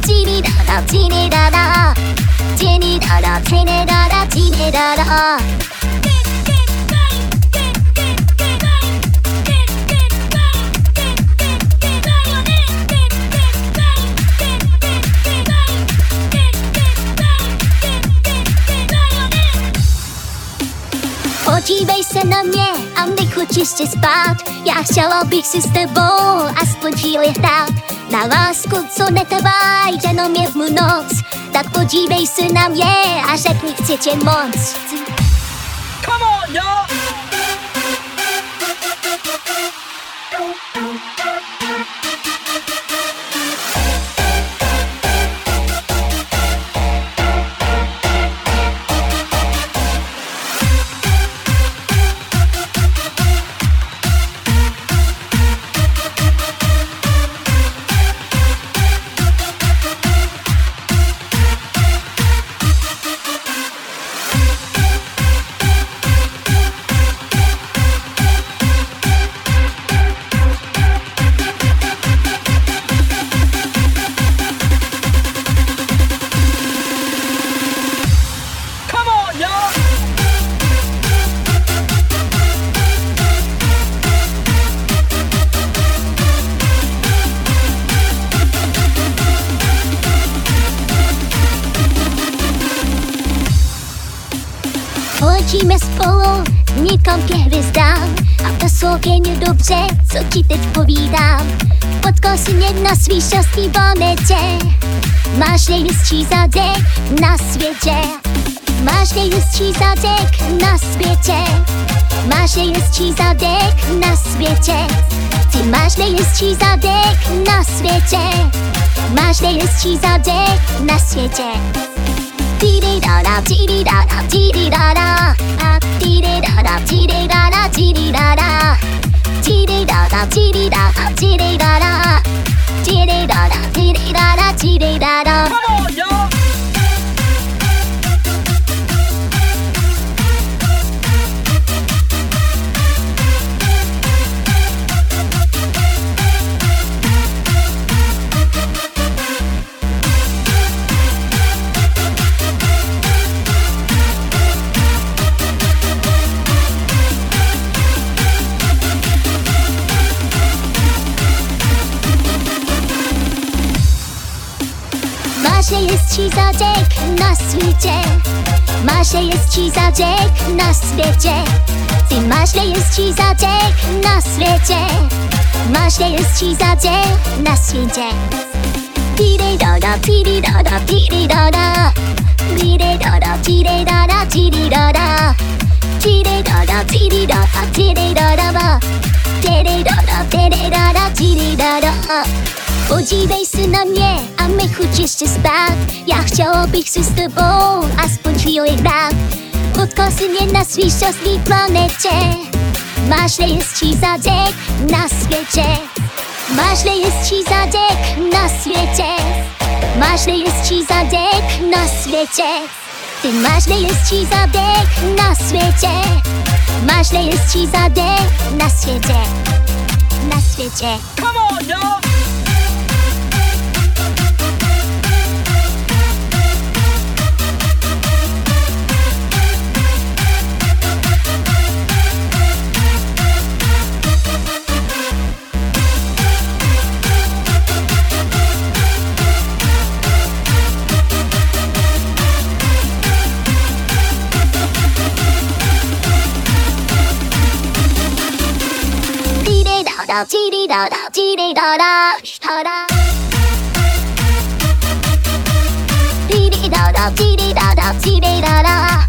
叽哩哒哒，叽哩哒哒，叽哩哒哒，叽哩哒哒，叽哩哒哒。Podívej se na mě a nechu čistě spát. Já chtěla bych si s tebou aspoň chvíli hrát. Na lásku, co netrvá jenom jednu noc. Tak podívej se na mě a řekni chci tě moc. Come on, y'all! Polecíme spolu nikam ke hvězdám. A poslouchej dobře, co ti teď povídám. Potkal si mě na svý šťastný planetě. Máš nejhezčí zadek na světě. Máš nejhezčí zadek na světě. Máš nejhezčí zadek na světě. Ty máš nejhezčí zadek na světě. Máš nejhezčí zadek na světě ティレララチリララチリララィレラ Masie jest ci zadziek na świecie. Masie jest ci zadziek na świecie. Ty maśle jest ci zadziek na świecie. Maśle jest ci zadziek na świecie. Ti da da ti da da ti da da. Ti da da Piri dada, piri dada, piri dada Piri dada, piri dada, piri dada Piri dada, piri dada, piri dada Piri dada, piri dada, piri dada Podziwiaj syna mnie, a my chodź jeszcze spać Ja chciałabym się z tobą, a spędziło jak brak. Odkosy nie na świszowskiej planecie. Maśle jest ci zadek na świecie. Maśle jest ci zadek na świecie. Maśle jest ci zadek na świecie. Ty maśle jest ci zadek na świecie. Maśle jest ci zadek na świecie. Na świecie. Come on, yo! 哒叽里哒哒叽里哒哒，好哒。滴滴答答，滴滴答答，滴滴答答。